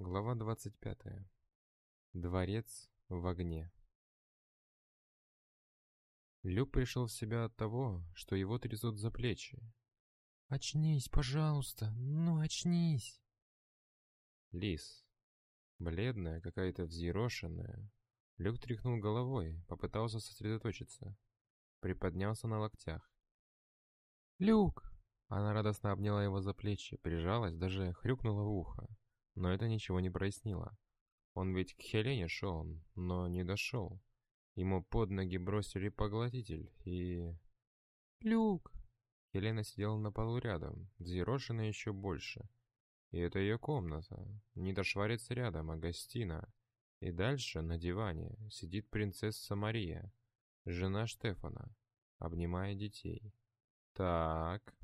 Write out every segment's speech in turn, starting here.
Глава 25. Дворец в огне. Люк пришел в себя от того, что его трясут за плечи. «Очнись, пожалуйста, ну очнись!» Лис. Бледная, какая-то взъерошенная. Люк тряхнул головой, попытался сосредоточиться. Приподнялся на локтях. «Люк!» Она радостно обняла его за плечи, прижалась, даже хрюкнула в ухо. Но это ничего не прояснило. Он ведь к Хелене шел, но не дошел. Ему под ноги бросили поглотитель, и... «Люк!» Хелена сидела на полу рядом, взъерошенная еще больше. И это ее комната. Не дошварится рядом, а гостина. И дальше, на диване, сидит принцесса Мария, жена Штефана, обнимая детей. Так,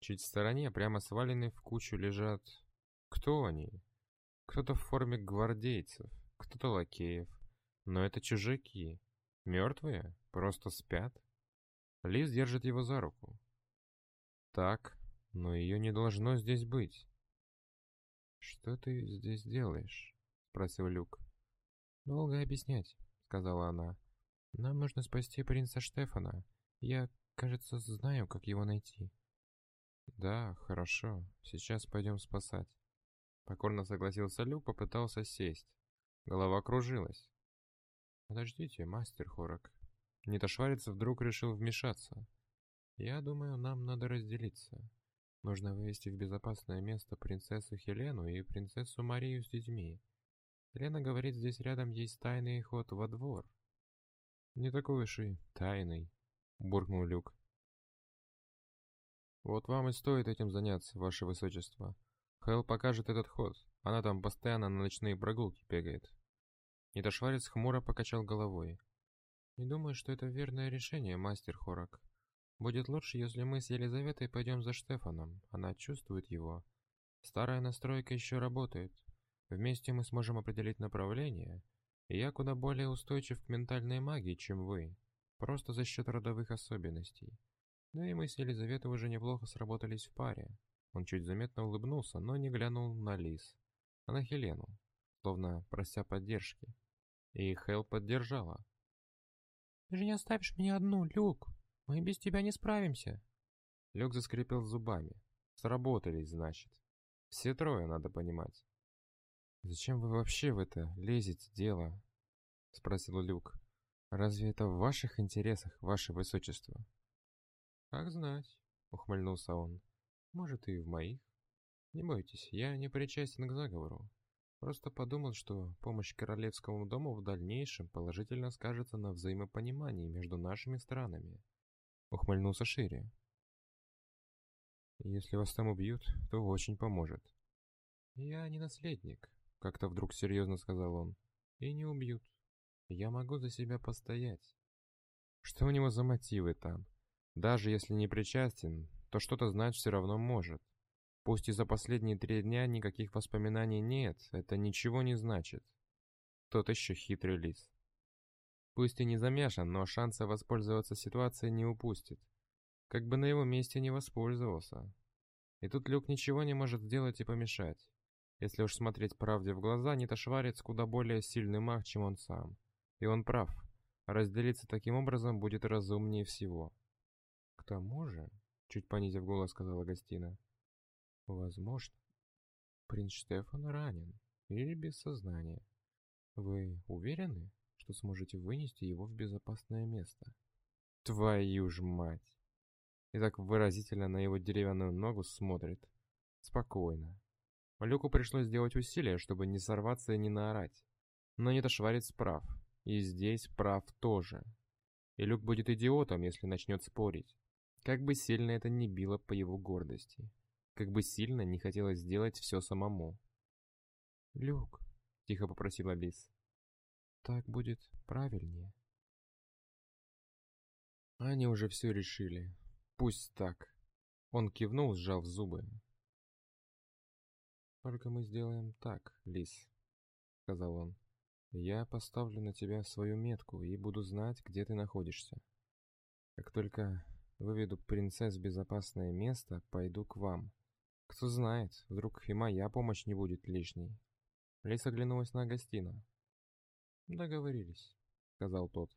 Чуть в стороне, прямо сваленные в кучу, лежат... Кто они? Кто-то в форме гвардейцев, кто-то лакеев. Но это чужаки. Мертвые? Просто спят? Лиз держит его за руку. Так, но ее не должно здесь быть. «Что ты здесь делаешь?» — спросил Люк. «Долго объяснять», — сказала она. «Нам нужно спасти принца Штефана. Я, кажется, знаю, как его найти». «Да, хорошо. Сейчас пойдем спасать». Покорно согласился Люк, попытался сесть. Голова кружилась. «Подождите, мастер Хорок». Нитошварец вдруг решил вмешаться. «Я думаю, нам надо разделиться. Нужно вывести в безопасное место принцессу Хелену и принцессу Марию с детьми. Лена говорит, здесь рядом есть тайный ход во двор». «Не такой уж и тайный», — буркнул Люк. Вот вам и стоит этим заняться, ваше высочество. Хэл покажет этот ход. Она там постоянно на ночные прогулки бегает. Недошварец хмуро покачал головой. Не думаю, что это верное решение, мастер Хорак. Будет лучше, если мы с Елизаветой пойдем за Штефаном. Она чувствует его. Старая настройка еще работает. Вместе мы сможем определить направление. И я куда более устойчив к ментальной магии, чем вы. Просто за счет родовых особенностей. Да и мы с Елизаветой уже неплохо сработались в паре. Он чуть заметно улыбнулся, но не глянул на Лис, а на Хелену, словно прося поддержки. И Хел поддержала. «Ты же не оставишь меня одну, Люк! Мы без тебя не справимся!» Люк заскрипел зубами. Сработались, значит. Все трое, надо понимать. «Зачем вы вообще в это лезете, дело?» — спросил Люк. «Разве это в ваших интересах, ваше высочество?» «Как знать», — ухмыльнулся он. «Может, и в моих. Не бойтесь, я не причастен к заговору. Просто подумал, что помощь Королевскому дому в дальнейшем положительно скажется на взаимопонимании между нашими странами». Ухмыльнулся шире. «Если вас там убьют, то очень поможет». «Я не наследник», — как-то вдруг серьезно сказал он. «И не убьют. Я могу за себя постоять». «Что у него за мотивы там?» Даже если не причастен, то что-то знать все равно может. Пусть и за последние три дня никаких воспоминаний нет, это ничего не значит. Тот еще хитрый лис. Пусть и не замешан, но шанса воспользоваться ситуацией не упустит. Как бы на его месте не воспользовался. И тут Люк ничего не может сделать и помешать. Если уж смотреть правде в глаза, Нитошварец куда более сильный маг, чем он сам. И он прав. Разделиться таким образом будет разумнее всего. К тому же, чуть понизив голос, сказала Гостина, возможно, принц Штефан ранен или без сознания. Вы уверены, что сможете вынести его в безопасное место? Твою ж мать! И так выразительно на его деревянную ногу смотрит. Спокойно. Люку пришлось сделать усилие, чтобы не сорваться и не наорать. Но не шварец прав. И здесь прав тоже. И Люк будет идиотом, если начнет спорить. Как бы сильно это ни било по его гордости. Как бы сильно не хотелось сделать все самому. «Люк», — тихо попросила Лис, — «так будет правильнее». Они уже все решили. Пусть так. Он кивнул, сжав зубы. «Только мы сделаем так, Лис», — сказал он. «Я поставлю на тебя свою метку и буду знать, где ты находишься. Как только Выведу принцесс в безопасное место, пойду к вам. Кто знает, вдруг и моя помощь не будет лишней. Лис оглянулась на Агастина. «Договорились», — сказал тот.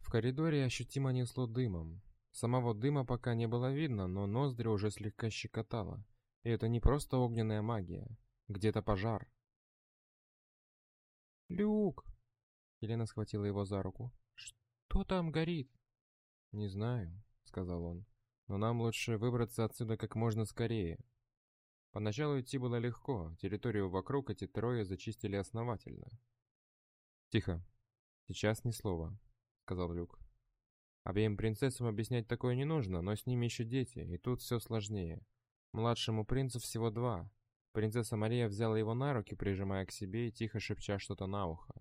В коридоре ощутимо несло дымом. Самого дыма пока не было видно, но ноздри уже слегка щекотало. И это не просто огненная магия. Где-то пожар. «Люк!» Елена схватила его за руку. «Что там горит?» «Не знаю», — сказал он. «Но нам лучше выбраться отсюда как можно скорее. Поначалу идти было легко, территорию вокруг эти трое зачистили основательно. «Тихо. Сейчас ни слова», — сказал Люк. «Обеим принцессам объяснять такое не нужно, но с ними еще дети, и тут все сложнее. Младшему принцу всего два. Принцесса Мария взяла его на руки, прижимая к себе и тихо шепча что-то на ухо.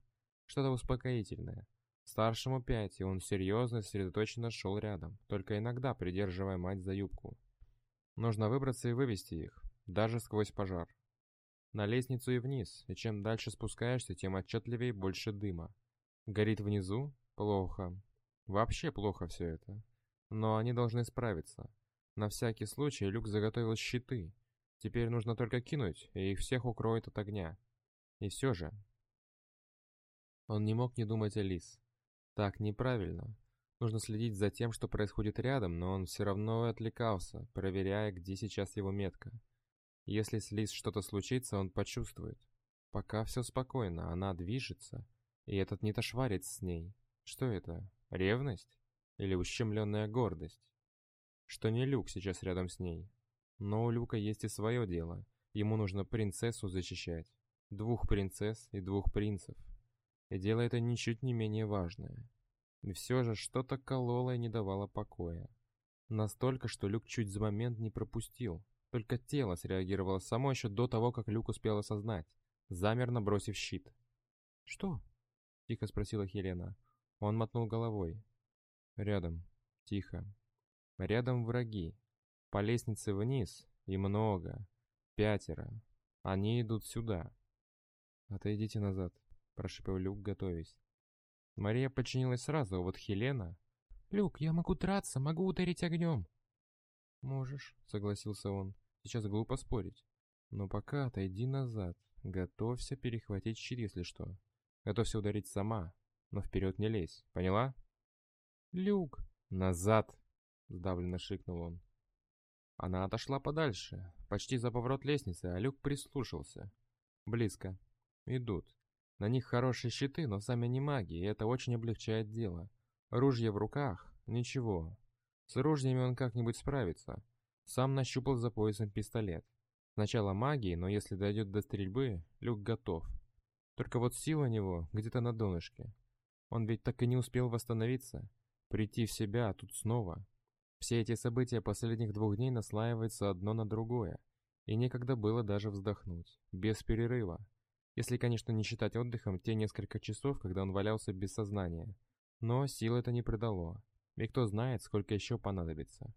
Что-то успокоительное. Старшему пять, и он серьезно, сосредоточенно шел рядом, только иногда придерживая мать за юбку. Нужно выбраться и вывести их даже сквозь пожар. На лестницу и вниз, и чем дальше спускаешься, тем отчетливее больше дыма. Горит внизу? Плохо. Вообще плохо все это. Но они должны справиться. На всякий случай Люк заготовил щиты. Теперь нужно только кинуть, и их всех укроет от огня. И все же... Он не мог не думать о Лис. Так неправильно. Нужно следить за тем, что происходит рядом, но он все равно отвлекался, проверяя, где сейчас его метка. Если с Лиз что-то случится, он почувствует. Пока все спокойно, она движется, и этот не тошварец с ней. Что это? Ревность? Или ущемленная гордость? Что не Люк сейчас рядом с ней. Но у Люка есть и свое дело. Ему нужно принцессу защищать. Двух принцесс и двух принцев. И дело это ничуть не менее важное. И все же что-то кололо и не давало покоя. Настолько, что Люк чуть за момент не пропустил, только тело среагировало само еще до того, как Люк успел осознать, замер, набросив щит. «Что?» — тихо спросила Хелена. Он мотнул головой. «Рядом. Тихо. Рядом враги. По лестнице вниз. И много. Пятеро. Они идут сюда». «Отойдите назад», — прошипел Люк, готовясь. Мария подчинилась сразу, а вот Хелена... «Люк, я могу драться, могу ударить огнем», «Можешь», — согласился он. «Сейчас глупо спорить. Но пока отойди назад. Готовься перехватить щит, если что. Готовься ударить сама, но вперед не лезь. Поняла?» «Люк!» «Назад!» — сдавленно шикнул он. Она отошла подальше, почти за поворот лестницы, а Люк прислушался. Близко. Идут. На них хорошие щиты, но сами не маги, и это очень облегчает дело. Ружья в руках — ничего. С ружьями он как-нибудь справится. Сам нащупал за поясом пистолет. Сначала магии, но если дойдет до стрельбы, Люк готов. Только вот сила у него где-то на донышке. Он ведь так и не успел восстановиться, прийти в себя, а тут снова. Все эти события последних двух дней наслаиваются одно на другое, и некогда было даже вздохнуть, без перерыва. Если, конечно, не считать отдыхом те несколько часов, когда он валялся без сознания. Но сил это не придало. И кто знает, сколько еще понадобится.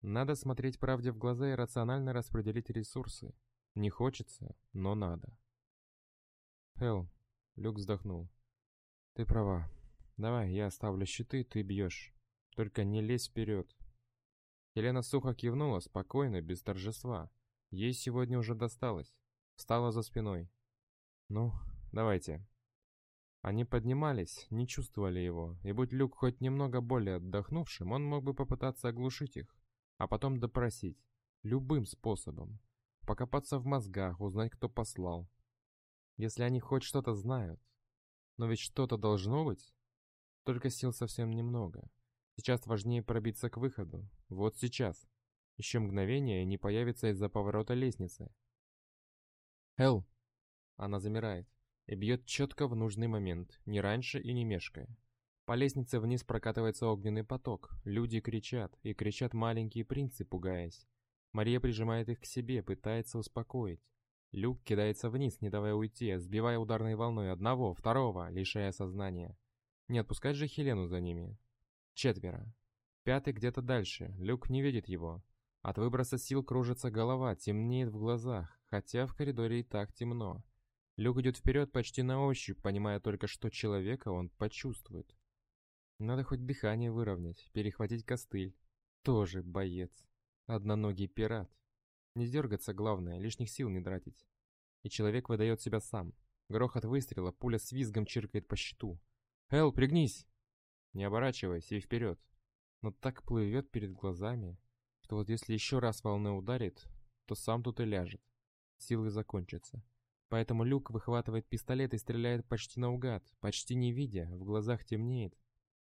Надо смотреть правде в глаза и рационально распределить ресурсы. Не хочется, но надо. Хелл, Люк вздохнул. Ты права. Давай, я оставлю щиты, ты бьешь. Только не лезь вперед. Елена сухо кивнула, спокойно, без торжества. Ей сегодня уже досталось. Встала за спиной. Ну, давайте. Они поднимались, не чувствовали его, и будь Люк хоть немного более отдохнувшим, он мог бы попытаться оглушить их, а потом допросить, любым способом, покопаться в мозгах, узнать, кто послал. Если они хоть что-то знают. Но ведь что-то должно быть. Только сил совсем немного. Сейчас важнее пробиться к выходу. Вот сейчас. Еще мгновение и не появится из-за поворота лестницы. Эл. Она замирает и бьет четко в нужный момент, не раньше и не мешкая. По лестнице вниз прокатывается огненный поток, люди кричат, и кричат маленькие принцы, пугаясь. Мария прижимает их к себе, пытается успокоить. Люк кидается вниз, не давая уйти, сбивая ударной волной одного, второго, лишая сознания. Не отпускать же Хелену за ними. Четверо. Пятый где-то дальше, Люк не видит его. От выброса сил кружится голова, темнеет в глазах, хотя в коридоре и так темно. Люк идет вперед почти на ощупь, понимая только, что человека он почувствует. Надо хоть дыхание выровнять, перехватить костыль. Тоже боец. Одноногий пират. Не дергаться главное, лишних сил не тратить. И человек выдает себя сам. Грохот выстрела, пуля с визгом чиркает по щиту. «Эл, пригнись!» Не оборачивайся и вперед. Но так плывет перед глазами, что вот если еще раз волна ударит, то сам тут и ляжет. Силы закончатся. Поэтому Люк выхватывает пистолет и стреляет почти наугад, почти не видя, в глазах темнеет.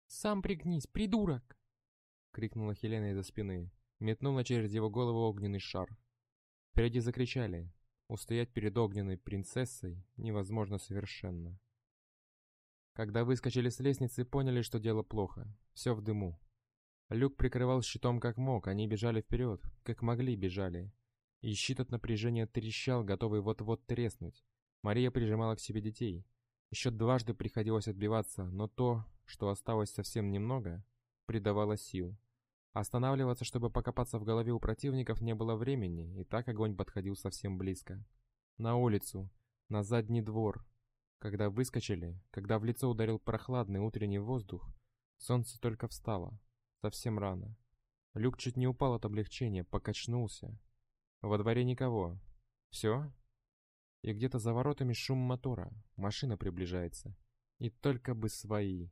«Сам пригнись, придурок!» — крикнула Хелена из-за спины. Метнула через его голову огненный шар. Впереди закричали. Устоять перед огненной принцессой невозможно совершенно. Когда выскочили с лестницы, поняли, что дело плохо. Все в дыму. Люк прикрывал щитом как мог, они бежали вперед, как могли бежали. И щит от напряжения трещал, готовый вот-вот треснуть. Мария прижимала к себе детей. Еще дважды приходилось отбиваться, но то, что осталось совсем немного, придавало сил. Останавливаться, чтобы покопаться в голове у противников, не было времени, и так огонь подходил совсем близко. На улицу, на задний двор. Когда выскочили, когда в лицо ударил прохладный утренний воздух, солнце только встало, совсем рано. Люк чуть не упал от облегчения, покачнулся. Во дворе никого. Все? И где-то за воротами шум мотора, машина приближается. И только бы свои,